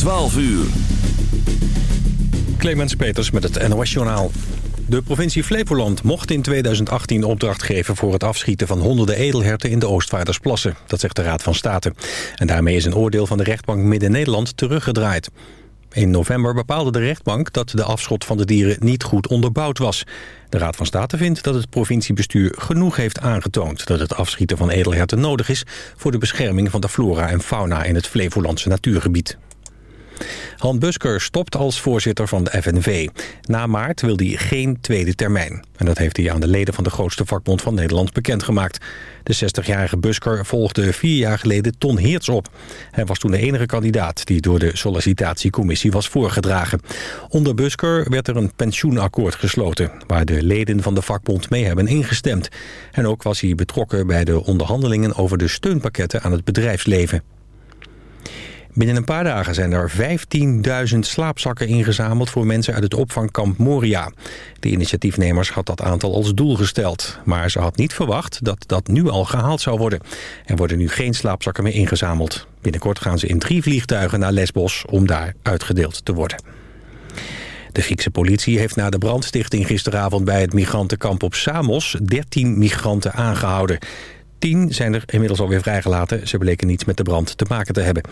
12 uur. Clemens Peters met het NOS Journaal. De provincie Flevoland mocht in 2018 opdracht geven... voor het afschieten van honderden edelherten in de Oostvaardersplassen. Dat zegt de Raad van State. En daarmee is een oordeel van de rechtbank Midden-Nederland teruggedraaid. In november bepaalde de rechtbank dat de afschot van de dieren niet goed onderbouwd was. De Raad van State vindt dat het provinciebestuur genoeg heeft aangetoond... dat het afschieten van edelherten nodig is... voor de bescherming van de flora en fauna in het Flevolandse natuurgebied. Han Busker stopt als voorzitter van de FNV. Na maart wil hij geen tweede termijn. En dat heeft hij aan de leden van de grootste vakbond van Nederland bekendgemaakt. De 60-jarige Busker volgde vier jaar geleden Ton Heerts op. Hij was toen de enige kandidaat die door de sollicitatiecommissie was voorgedragen. Onder Busker werd er een pensioenakkoord gesloten... waar de leden van de vakbond mee hebben ingestemd. En ook was hij betrokken bij de onderhandelingen over de steunpakketten aan het bedrijfsleven. Binnen een paar dagen zijn er 15.000 slaapzakken ingezameld voor mensen uit het opvangkamp Moria. De initiatiefnemers had dat aantal als doel gesteld. Maar ze had niet verwacht dat dat nu al gehaald zou worden. Er worden nu geen slaapzakken meer ingezameld. Binnenkort gaan ze in drie vliegtuigen naar Lesbos om daar uitgedeeld te worden. De Griekse politie heeft na de brandstichting gisteravond bij het migrantenkamp op Samos 13 migranten aangehouden. Tien zijn er inmiddels alweer vrijgelaten. Ze bleken niets met de brand te maken te hebben.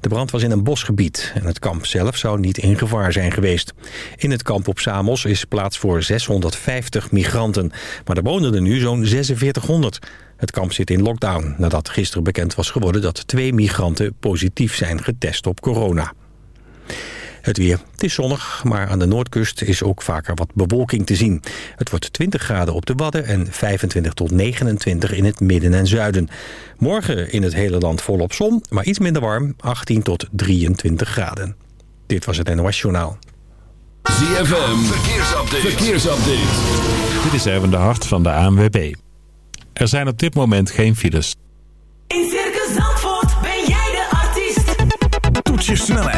De brand was in een bosgebied en het kamp zelf zou niet in gevaar zijn geweest. In het kamp op Samos is plaats voor 650 migranten. Maar er wonen er nu zo'n 4600. Het kamp zit in lockdown nadat gisteren bekend was geworden... dat twee migranten positief zijn getest op corona. Het weer. Het is zonnig, maar aan de noordkust is ook vaker wat bewolking te zien. Het wordt 20 graden op de Wadden en 25 tot 29 in het midden en zuiden. Morgen in het hele land volop zon, maar iets minder warm, 18 tot 23 graden. Dit was het NOS Journaal. ZFM, verkeersupdate. verkeersupdate. Dit is even de hart van de ANWB. Er zijn op dit moment geen files. In Circus Zandvoort ben jij de artiest. Toets je snelheid,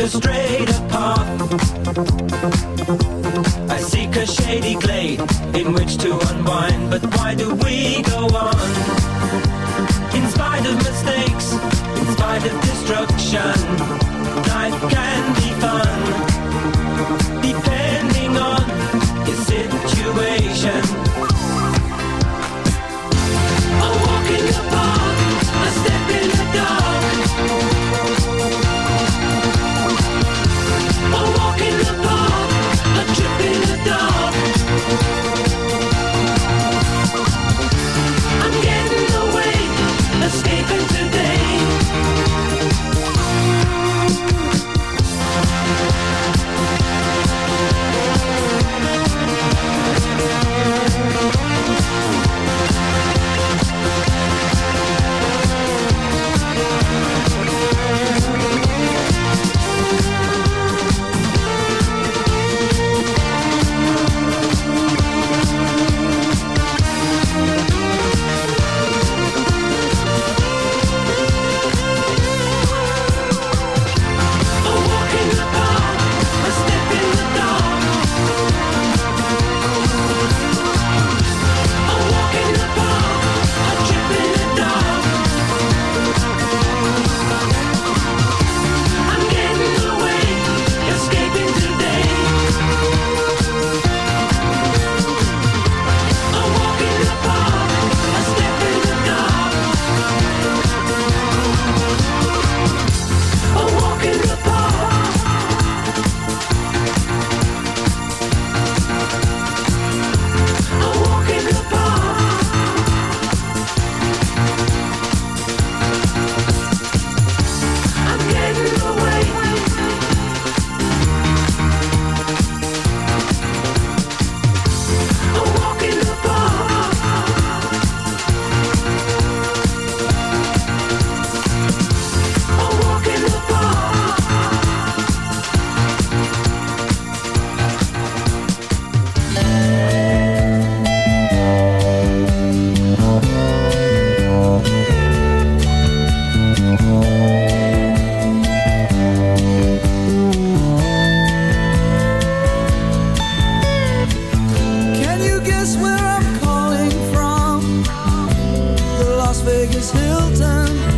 a straight path. I seek a shady glade in which to unwind, but why do we go on? In spite of mistakes, in spite of destruction. Las Vegas Hilton.